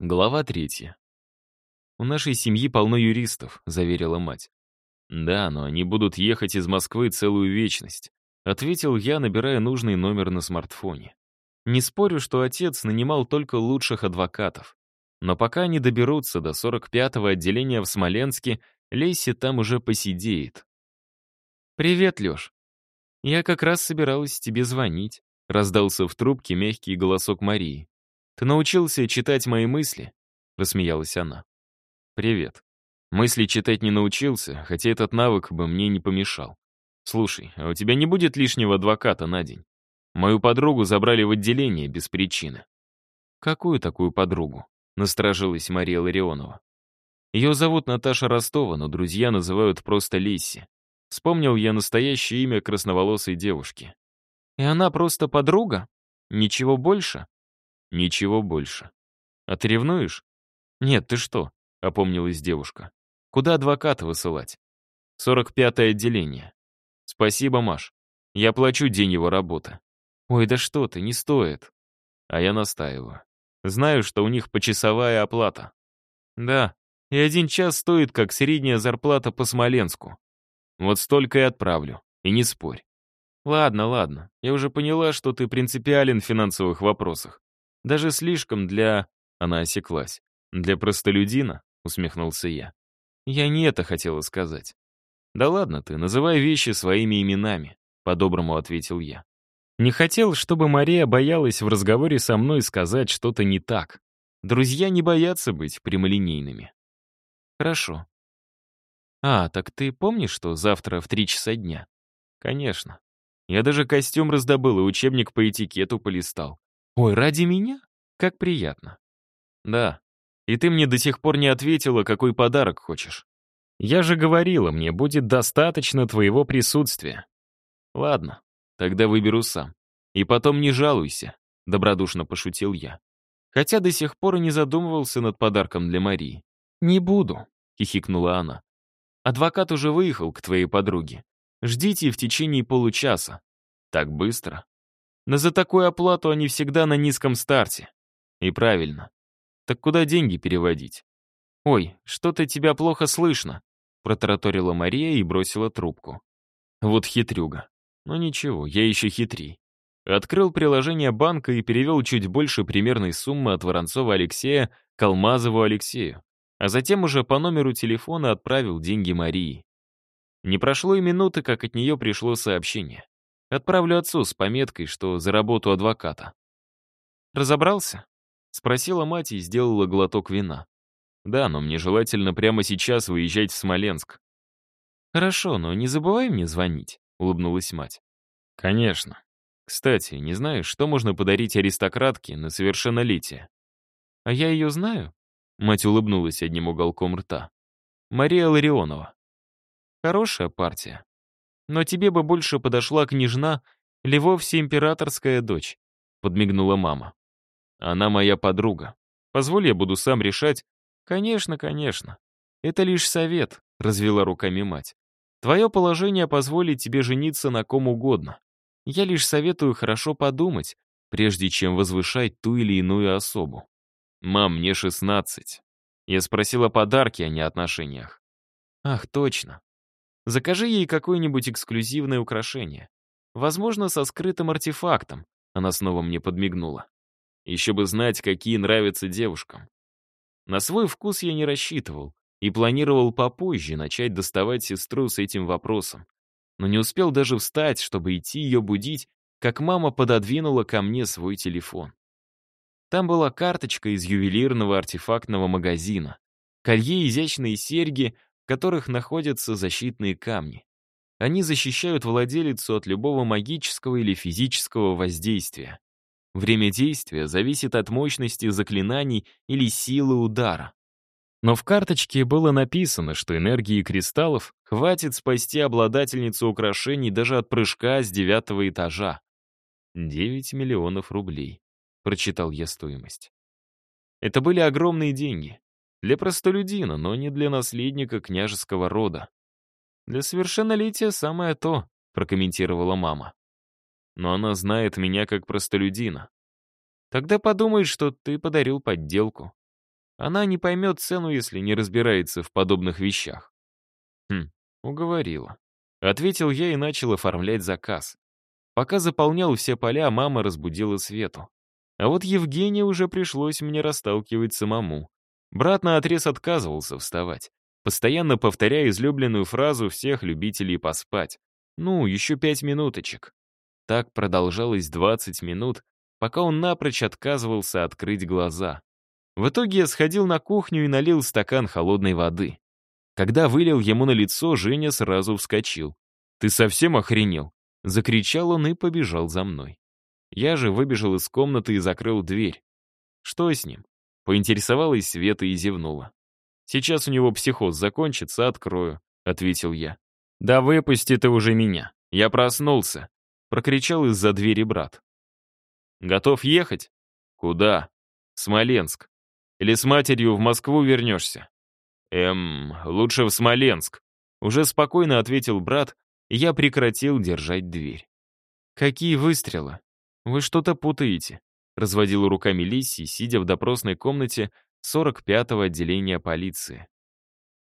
Глава третья. «У нашей семьи полно юристов», — заверила мать. «Да, но они будут ехать из Москвы целую вечность», — ответил я, набирая нужный номер на смартфоне. Не спорю, что отец нанимал только лучших адвокатов. Но пока они доберутся до 45-го отделения в Смоленске, Лейси там уже посидеет. «Привет, Лёш. Я как раз собиралась тебе звонить», — раздался в трубке мягкий голосок Марии. «Ты научился читать мои мысли?» — рассмеялась она. «Привет. Мысли читать не научился, хотя этот навык бы мне не помешал. Слушай, а у тебя не будет лишнего адвоката на день? Мою подругу забрали в отделение без причины». «Какую такую подругу?» — насторожилась Мария Ларионова. Ее зовут Наташа Ростова, но друзья называют просто Лисси. Вспомнил я настоящее имя красноволосой девушки. «И она просто подруга? Ничего больше?» Ничего больше. А ты ревнуешь? Нет, ты что? Опомнилась девушка. Куда адвоката высылать? 45-е отделение. Спасибо, Маш. Я плачу день его работы. Ой, да что ты, не стоит. А я настаиваю. Знаю, что у них почасовая оплата. Да, и один час стоит, как средняя зарплата по Смоленску. Вот столько и отправлю. И не спорь. Ладно, ладно. Я уже поняла, что ты принципиален в финансовых вопросах. Даже слишком для... Она осеклась. Для простолюдина? Усмехнулся я. Я не это хотела сказать. Да ладно ты, называй вещи своими именами, по-доброму ответил я. Не хотел, чтобы Мария боялась в разговоре со мной сказать что-то не так. Друзья не боятся быть прямолинейными. Хорошо. А, так ты помнишь, что завтра в три часа дня? Конечно. Я даже костюм раздобыл и учебник по этикету полистал. «Ой, ради меня? Как приятно». «Да. И ты мне до сих пор не ответила, какой подарок хочешь. Я же говорила, мне будет достаточно твоего присутствия». «Ладно, тогда выберу сам. И потом не жалуйся», — добродушно пошутил я. Хотя до сих пор и не задумывался над подарком для Марии. «Не буду», — хихикнула она. «Адвокат уже выехал к твоей подруге. Ждите в течение получаса». «Так быстро?» Но за такую оплату они всегда на низком старте. И правильно. Так куда деньги переводить? «Ой, что-то тебя плохо слышно», — протараторила Мария и бросила трубку. Вот хитрюга. Но ничего, я еще хитрей. Открыл приложение банка и перевел чуть больше примерной суммы от Воронцова Алексея к Алмазову Алексею, а затем уже по номеру телефона отправил деньги Марии. Не прошло и минуты, как от нее пришло сообщение. Отправлю отцу с пометкой, что за работу адвоката. «Разобрался?» — спросила мать и сделала глоток вина. «Да, но мне желательно прямо сейчас выезжать в Смоленск». «Хорошо, но не забывай мне звонить», — улыбнулась мать. «Конечно. Кстати, не знаешь, что можно подарить аристократке на совершеннолетие?» «А я ее знаю?» — мать улыбнулась одним уголком рта. «Мария Ларионова. Хорошая партия. Но тебе бы больше подошла княжна или вовсе императорская дочь», — подмигнула мама. «Она моя подруга. Позволь, я буду сам решать». «Конечно, конечно. Это лишь совет», — развела руками мать. «Твое положение позволит тебе жениться на ком угодно. Я лишь советую хорошо подумать, прежде чем возвышать ту или иную особу. Мам, мне шестнадцать. Я спросила о подарке, а не отношениях. Ах, точно. Закажи ей какое-нибудь эксклюзивное украшение. Возможно, со скрытым артефактом. Она снова мне подмигнула. Еще бы знать, какие нравятся девушкам. На свой вкус я не рассчитывал и планировал попозже начать доставать сестру с этим вопросом. Но не успел даже встать, чтобы идти ее будить, как мама пододвинула ко мне свой телефон. Там была карточка из ювелирного артефактного магазина. Колье, изящные серьги, которых находятся защитные камни. Они защищают владелицу от любого магического или физического воздействия. Время действия зависит от мощности заклинаний или силы удара. Но в карточке было написано, что энергии кристаллов хватит спасти обладательницу украшений даже от прыжка с девятого этажа. «Девять миллионов рублей», — прочитал я стоимость. Это были огромные деньги. Для простолюдина, но не для наследника княжеского рода. «Для совершеннолетия самое то», — прокомментировала мама. «Но она знает меня как простолюдина. Тогда подумает, что ты подарил подделку. Она не поймет цену, если не разбирается в подобных вещах. Хм, уговорила. Ответил я и начал оформлять заказ. Пока заполнял все поля, мама разбудила Свету. А вот Евгения уже пришлось мне расталкивать самому. Брат наотрез отказывался вставать, постоянно повторяя излюбленную фразу всех любителей поспать. «Ну, еще пять минуточек». Так продолжалось 20 минут, пока он напрочь отказывался открыть глаза. В итоге я сходил на кухню и налил стакан холодной воды. Когда вылил ему на лицо, Женя сразу вскочил. «Ты совсем охренел?» Закричал он и побежал за мной. Я же выбежал из комнаты и закрыл дверь. Что с ним? Поинтересовалась Света и зевнула. «Сейчас у него психоз закончится, открою», — ответил я. «Да выпусти ты уже меня. Я проснулся», — прокричал из-за двери брат. «Готов ехать?» «Куда?» «Смоленск. Или с матерью в Москву вернешься?» «Эм, лучше в Смоленск», — уже спокойно ответил брат, и я прекратил держать дверь. «Какие выстрелы? Вы что-то путаете», — разводила руками Лисси, сидя в допросной комнате 45-го отделения полиции.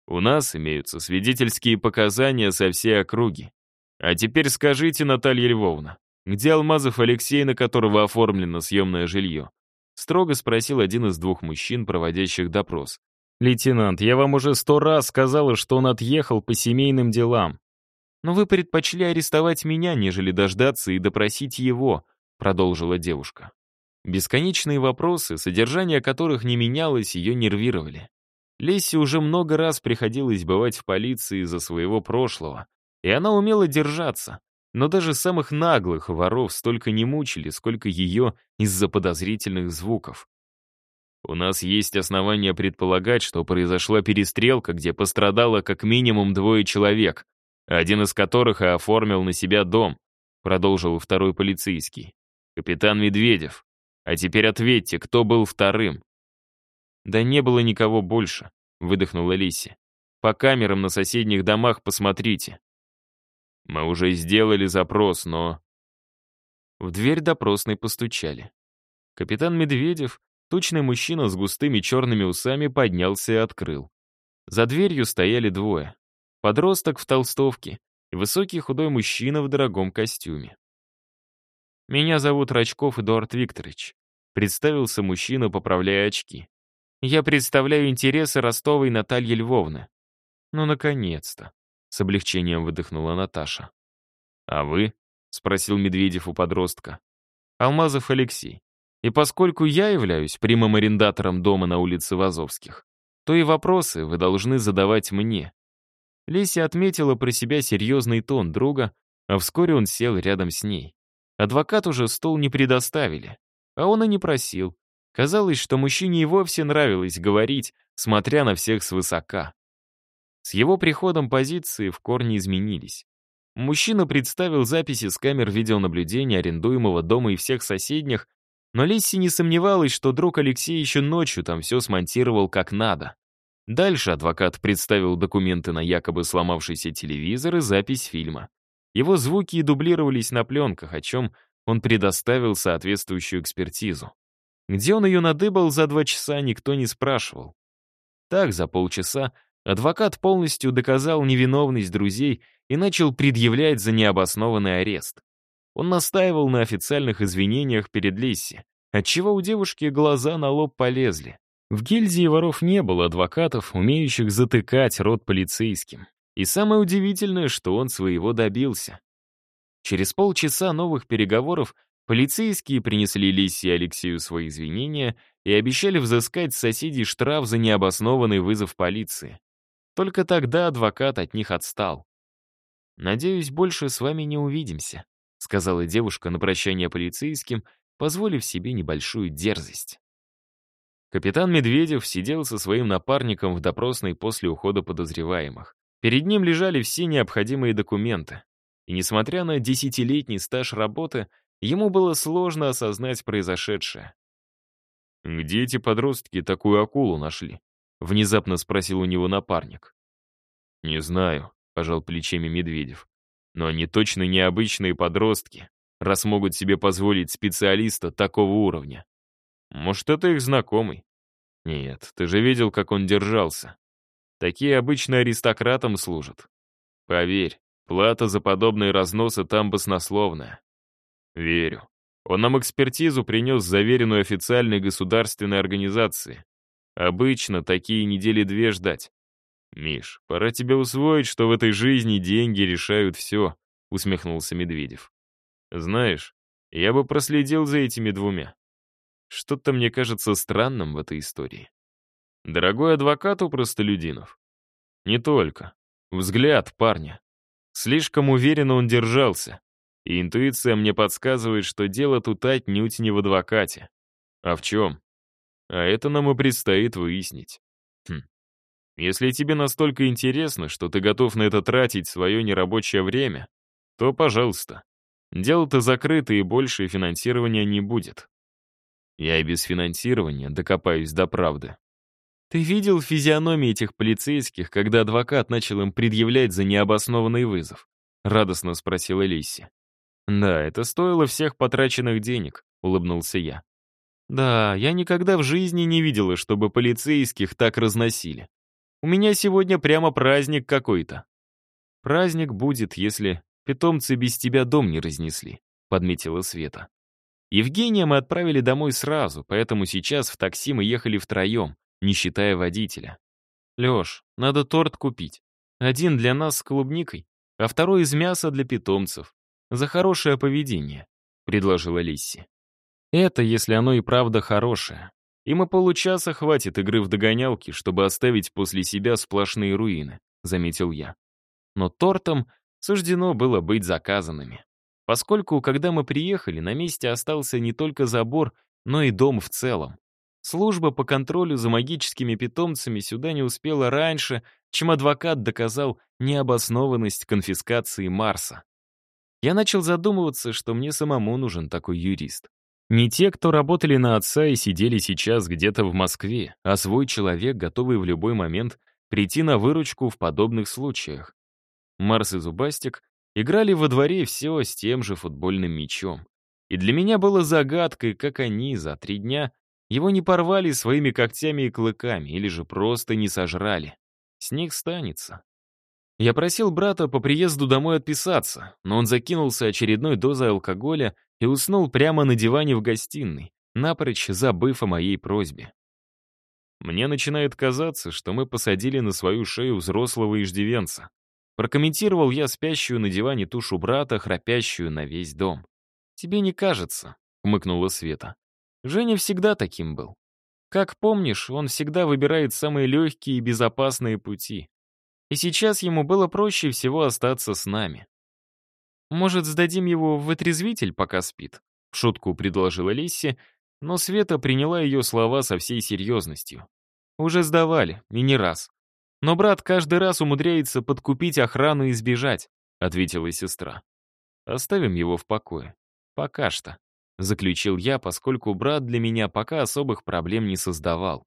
«У нас имеются свидетельские показания со всей округи. А теперь скажите, Наталья Львовна, где Алмазов Алексей, на которого оформлено съемное жилье?» Строго спросил один из двух мужчин, проводящих допрос. «Лейтенант, я вам уже сто раз сказала, что он отъехал по семейным делам. Но вы предпочли арестовать меня, нежели дождаться и допросить его», продолжила девушка. Бесконечные вопросы, содержание которых не менялось, ее нервировали. Лесе уже много раз приходилось бывать в полиции из-за своего прошлого, и она умела держаться, но даже самых наглых воров столько не мучили, сколько ее из-за подозрительных звуков. У нас есть основания предполагать, что произошла перестрелка, где пострадало как минимум двое человек, один из которых и оформил на себя дом, продолжил второй полицейский. Капитан Медведев. А теперь ответьте, кто был вторым? Да не было никого больше, выдохнула Лиси. По камерам на соседних домах посмотрите. Мы уже сделали запрос, но... В дверь допросной постучали. Капитан Медведев, тучный мужчина с густыми черными усами, поднялся и открыл. За дверью стояли двое. Подросток в толстовке и высокий худой мужчина в дорогом костюме. «Меня зовут Рачков Эдуард Викторович», — представился мужчина, поправляя очки. «Я представляю интересы Ростовой Натальи Львовны». «Ну, наконец-то», с облегчением выдохнула Наташа. «А вы?» — спросил Медведев у подростка. «Алмазов Алексей. И поскольку я являюсь прямым арендатором дома на улице Вазовских, то и вопросы вы должны задавать мне». Леся отметила про себя серьезный тон друга, а вскоре он сел рядом с ней. Адвокат уже стол не предоставили, а он и не просил. Казалось, что мужчине и вовсе нравилось говорить, смотря на всех свысока. С его приходом позиции в корне изменились. Мужчина представил записи с камер видеонаблюдения арендуемого дома и всех соседних, но Лисси не сомневалась, что друг Алексей еще ночью там все смонтировал как надо. Дальше адвокат представил документы на якобы сломавшийся телевизор и запись фильма. Его звуки и дублировались на пленках, о чем он предоставил соответствующую экспертизу. Где он ее надыбал за два часа, никто не спрашивал. Так, за полчаса Адвокат полностью доказал невиновность друзей и начал предъявлять за необоснованный арест. Он настаивал на официальных извинениях перед Лисси, отчего у девушки глаза на лоб полезли. В гильдии воров не было адвокатов, умеющих затыкать рот полицейским. И самое удивительное, что он своего добился. Через полчаса новых переговоров полицейские принесли Лиссе и Алексею свои извинения и обещали взыскать с соседей штраф за необоснованный вызов полиции. Только тогда адвокат от них отстал. «Надеюсь, больше с вами не увидимся», — сказала девушка на прощание полицейским, позволив себе небольшую дерзость. Капитан Медведев сидел со своим напарником в допросной после ухода подозреваемых. Перед ним лежали все необходимые документы. И несмотря на десятилетний стаж работы, ему было сложно осознать произошедшее. «Где эти подростки такую акулу нашли?» — внезапно спросил у него напарник. «Не знаю», — пожал плечами Медведев. «Но они точно необычные подростки, раз могут себе позволить специалиста такого уровня. Может, это их знакомый. Нет, ты же видел, как он держался. Такие обычно аристократам служат. Поверь, плата за подобные разносы там баснословная. Верю. Он нам экспертизу принес заверенную официальной государственной организации. Обычно такие недели две ждать. «Миш, пора тебе усвоить, что в этой жизни деньги решают все», — усмехнулся Медведев. «Знаешь, я бы проследил за этими двумя. Что-то мне кажется странным в этой истории. Дорогой адвокат у простолюдинов. Не только. Взгляд парня. Слишком уверенно он держался, и интуиция мне подсказывает, что дело тут отнюдь не в адвокате. А в чем? А это нам и предстоит выяснить. Хм. Если тебе настолько интересно, что ты готов на это тратить свое нерабочее время, то, пожалуйста. Дело-то закрыто, и больше финансирования не будет. Я и без финансирования докопаюсь до правды. Ты видел физиономии этих полицейских, когда адвокат начал им предъявлять за необоснованный вызов? Радостно спросила Лисси. Да, это стоило всех потраченных денег, улыбнулся я. Да, я никогда в жизни не видела, чтобы полицейских так разносили. У меня сегодня прямо праздник какой-то. Праздник будет, если питомцы без тебя дом не разнесли, подметила Света. Евгения мы отправили домой сразу, поэтому сейчас в такси мы ехали втроем, не считая водителя. «Лёш, надо торт купить. Один для нас с клубникой, а второй из мяса для питомцев. За хорошее поведение», — предложила Лисси. «Это, если оно и правда хорошее. Им и получаса хватит игры в догонялки, чтобы оставить после себя сплошные руины», — заметил я. Но тортом суждено было быть заказанными. Поскольку, когда мы приехали, на месте остался не только забор, но и дом в целом. Служба по контролю за магическими питомцами сюда не успела раньше, чем адвокат доказал необоснованность конфискации Марса. Я начал задумываться, что мне самому нужен такой юрист. Не те, кто работали на отца и сидели сейчас где-то в Москве, а свой человек, готовый в любой момент прийти на выручку в подобных случаях. Марс и Зубастик играли во дворе все с тем же футбольным мячом. И для меня было загадкой, как они за три дня его не порвали своими когтями и клыками, или же просто не сожрали. С них станется. Я просил брата по приезду домой отписаться, но он закинулся очередной дозой алкоголя и уснул прямо на диване в гостиной, напрочь забыв о моей просьбе. Мне начинает казаться, что мы посадили на свою шею взрослого иждивенца. Прокомментировал я спящую на диване тушу брата, храпящую на весь дом. «Тебе не кажется», — умыкнула Света. Женя всегда таким был. Как помнишь, он всегда выбирает самые легкие и безопасные пути. И сейчас ему было проще всего остаться с нами. «Может, сдадим его в отрезвитель, пока спит?» — в шутку предложила Лисси, но Света приняла ее слова со всей серьезностью. «Уже сдавали, и не раз. Но брат каждый раз умудряется подкупить охрану и сбежать», — ответила сестра. «Оставим его в покое. Пока что». Заключил я, поскольку брат для меня пока особых проблем не создавал.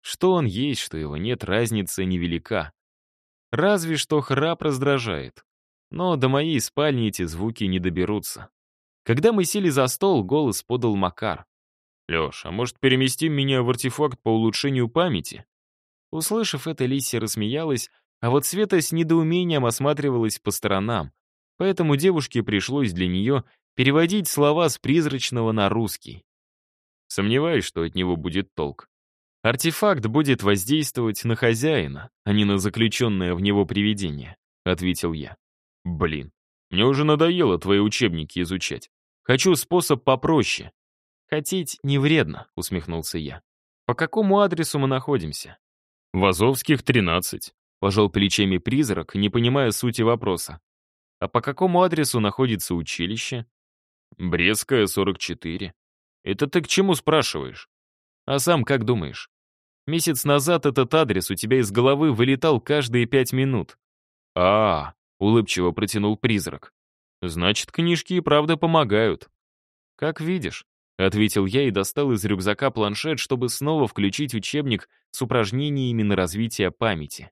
Что он есть, что его нет, разница невелика. Разве что храп раздражает. Но до моей спальни эти звуки не доберутся. Когда мы сели за стол, голос подал Макар. «Леш, а может, переместим меня в артефакт по улучшению памяти?» Услышав это, Лисия рассмеялась, а вот Света с недоумением осматривалась по сторонам, поэтому девушке пришлось для нее переводить слова с призрачного на русский. Сомневаюсь, что от него будет толк. Артефакт будет воздействовать на хозяина, а не на заключенное в него привидение, ответил я. Блин, мне уже надоело твои учебники изучать. Хочу способ попроще. Хотеть не вредно, усмехнулся я. По какому адресу мы находимся? В Азовских, 13. Пожал плечами призрак, не понимая сути вопроса. А по какому адресу находится училище? Брестская, 44. Это ты к чему спрашиваешь? А сам как думаешь? Месяц назад этот адрес у тебя из головы вылетал каждые пять минут. А, -а, -а улыбчиво протянул призрак. Значит, книжки и правда помогают. Как видишь, ответил я и достал из рюкзака планшет, чтобы снова включить учебник с упражнениями на развитие памяти.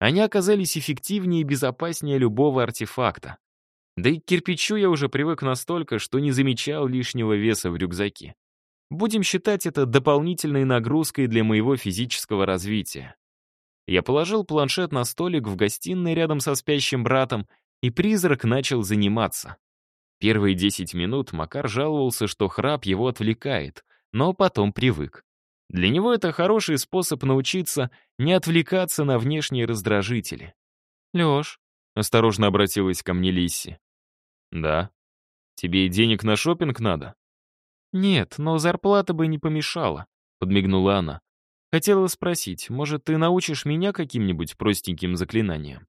Они оказались эффективнее и безопаснее любого артефакта. Да и к кирпичу я уже привык настолько, что не замечал лишнего веса в рюкзаке. Будем считать это дополнительной нагрузкой для моего физического развития. Я положил планшет на столик в гостиной рядом со спящим братом, и призрак начал заниматься. Первые 10 минут Макар жаловался, что храп его отвлекает, но потом привык. Для него это хороший способ научиться не отвлекаться на внешние раздражители. «Лёш», — осторожно обратилась ко мне Лисси. «Да. Тебе денег на шопинг надо?» «Нет, но зарплата бы не помешала», — подмигнула она. «Хотела спросить, может, ты научишь меня каким-нибудь простеньким заклинаниям?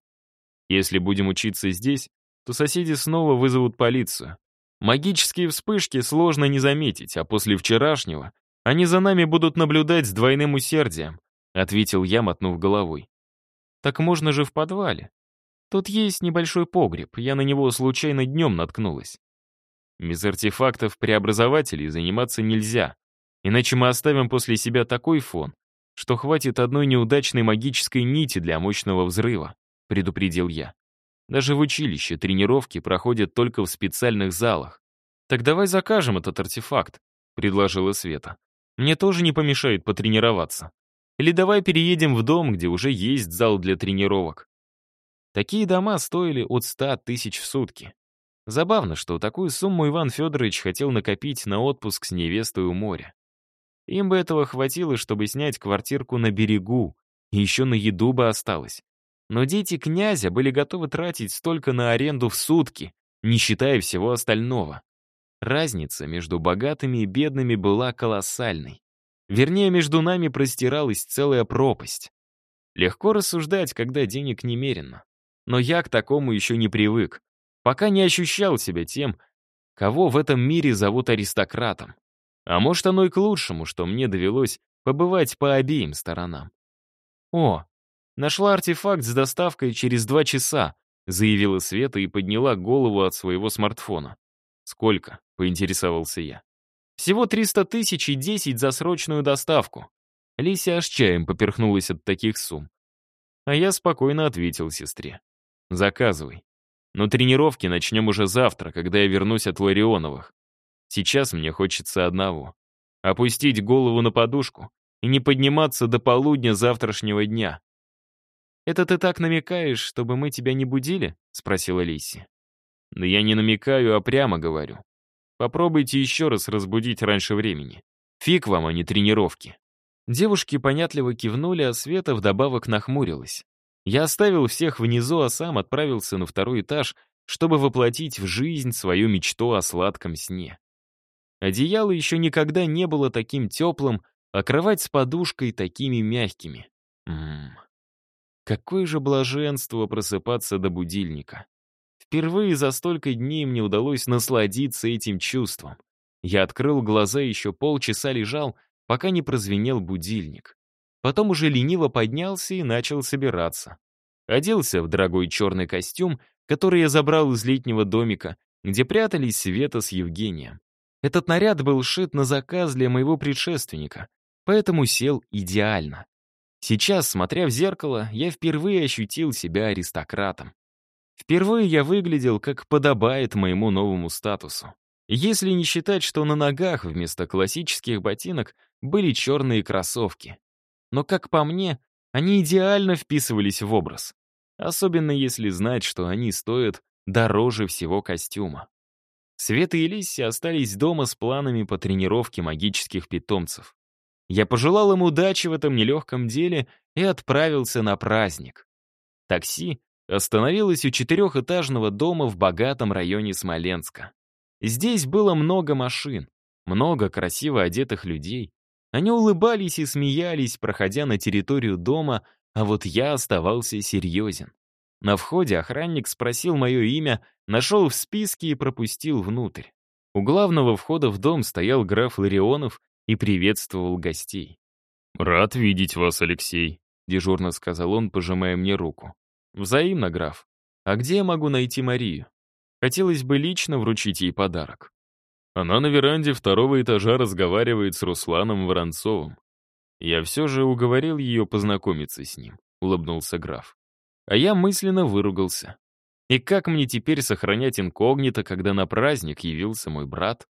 Если будем учиться здесь, то соседи снова вызовут полицию. Магические вспышки сложно не заметить, а после вчерашнего они за нами будут наблюдать с двойным усердием», — ответил я, мотнув головой. «Так можно же в подвале. Тут есть небольшой погреб, я на него случайно днем наткнулась. Без артефактов-преобразователей заниматься нельзя, иначе мы оставим после себя такой фон, что хватит одной неудачной магической нити для мощного взрыва», — предупредил я. «Даже в училище тренировки проходят только в специальных залах. Так давай закажем этот артефакт», — предложила Света. «Мне тоже не помешает потренироваться. Или давай переедем в дом, где уже есть зал для тренировок. Такие дома стоили от 100 тысяч в сутки. Забавно, что такую сумму Иван Федорович хотел накопить на отпуск с невестой у моря. Им бы этого хватило, чтобы снять квартирку на берегу, и еще на еду бы осталось. Но дети князя были готовы тратить столько на аренду в сутки, не считая всего остального. Разница между богатыми и бедными была колоссальной. Вернее, между нами простиралась целая пропасть. Легко рассуждать, когда денег немерено. Но я к такому еще не привык, пока не ощущал себя тем, кого в этом мире зовут аристократом. А может, оно и к лучшему, что мне довелось побывать по обеим сторонам. «О, нашла артефакт с доставкой через два часа», заявила Света и подняла голову от своего смартфона. «Сколько?» — поинтересовался я. «Всего 300 тысяч и 10 за срочную доставку». Лися аж чаем поперхнулась от таких сумм. А я спокойно ответил сестре. Заказывай. Но тренировки начнем уже завтра, когда я вернусь от Ларионовых. Сейчас мне хочется одного. Опустить голову на подушку и не подниматься до полудня завтрашнего дня. «Это ты так намекаешь, чтобы мы тебя не будили?» — спросила Лиси. «Да я не намекаю, а прямо говорю. Попробуйте еще раз разбудить раньше времени. Фиг вам, а не тренировки». Девушки понятливо кивнули, а Света вдобавок нахмурилась. Я оставил всех внизу, а сам отправился на второй этаж, чтобы воплотить в жизнь свою мечту о сладком сне. Одеяло еще никогда не было таким теплым, а кровать с подушкой такими мягкими. Ммм. Какое же блаженство просыпаться до будильника. Впервые за столько дней мне удалось насладиться этим чувством. Я открыл глаза и еще полчаса лежал, пока не прозвенел будильник. Потом уже лениво поднялся и начал собираться. Оделся в дорогой черный костюм, который я забрал из летнего домика, где прятались Света с Евгением. Этот наряд был шит на заказ для моего предшественника, поэтому сел идеально. Сейчас, смотря в зеркало, я впервые ощутил себя аристократом. Впервые я выглядел, как подобает моему новому статусу. Если не считать, что на ногах вместо классических ботинок были черные кроссовки. Но, как по мне, они идеально вписывались в образ. Особенно если знать, что они стоят дороже всего костюма. Света и Лисси остались дома с планами по тренировке магических питомцев. Я пожелал им удачи в этом нелегком деле и отправился на праздник. Такси остановилось у четырехэтажного дома в богатом районе Смоленска. Здесь было много машин, много красиво одетых людей, они улыбались и смеялись, проходя на территорию дома, а вот я оставался серьезен. На входе охранник спросил мое имя, нашел в списке и пропустил внутрь. У главного входа в дом стоял граф Ларионов и приветствовал гостей. «Рад видеть вас, Алексей», — дежурно сказал он, пожимая мне руку. «Взаимно, граф. А где я могу найти Марию? Хотелось бы лично вручить ей подарок». Она на веранде второго этажа разговаривает с Русланом Воронцовым. Я все же уговорил ее познакомиться с ним, улыбнулся граф. А я мысленно выругался. И как мне теперь сохранять инкогнито, когда на праздник явился мой брат?